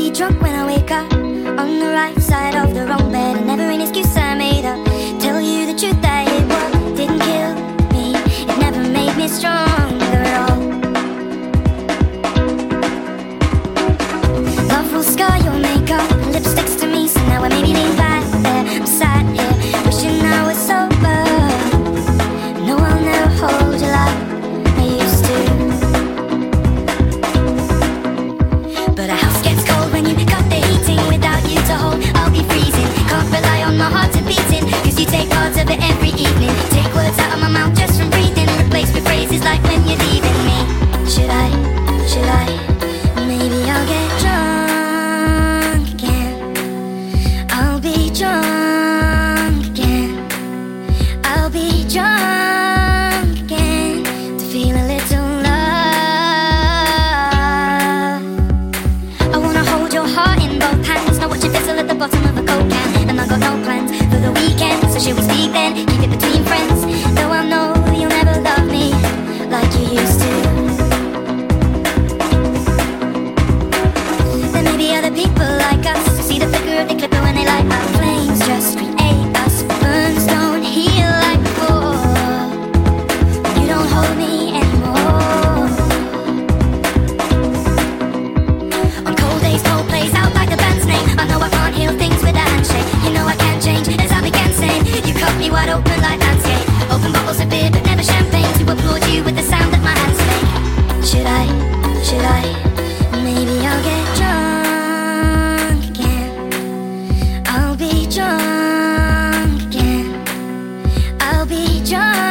be drunk when I wake up. On the right side of the wrong bed And never an excuse she was speak then. Keep it between friends. should I? Maybe I'll get drunk again. I'll be drunk again. I'll be drunk.